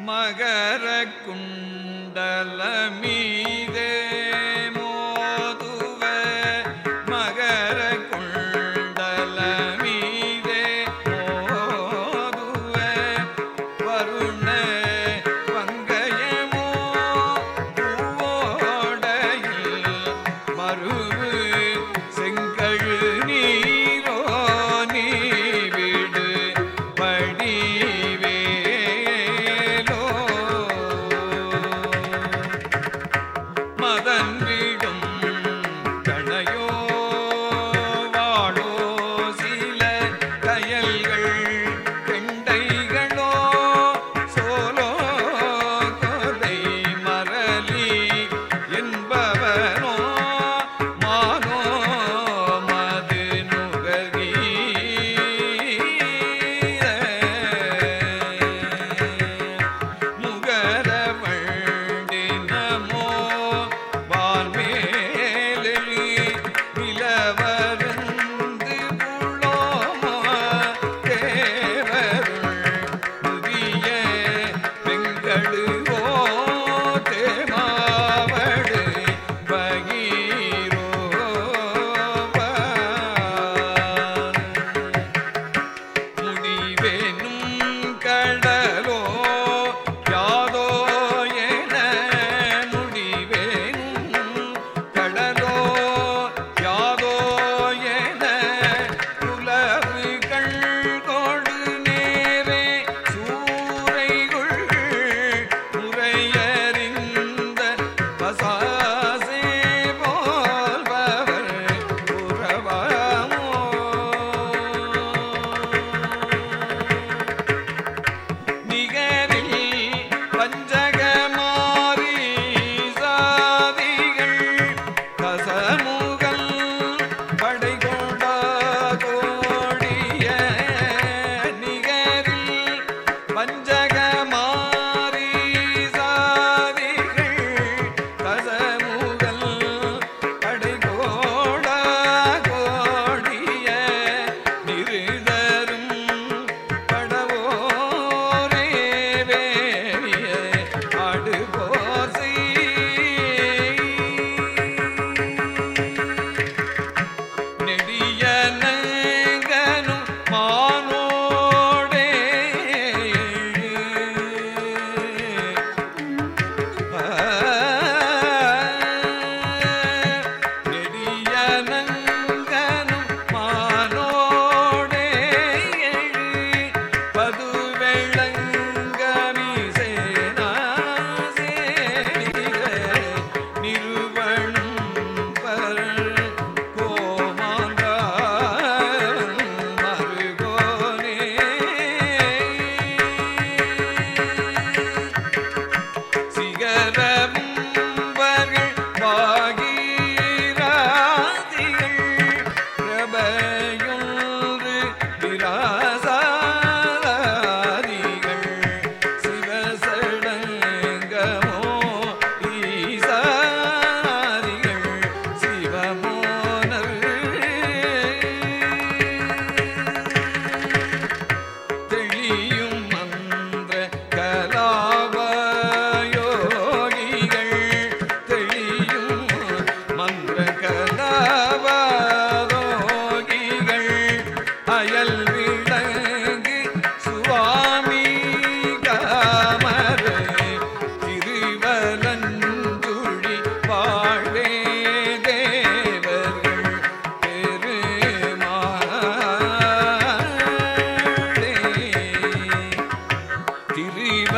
மகர குண்டலமீதே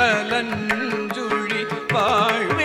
கலஞ்சுழி வாழ்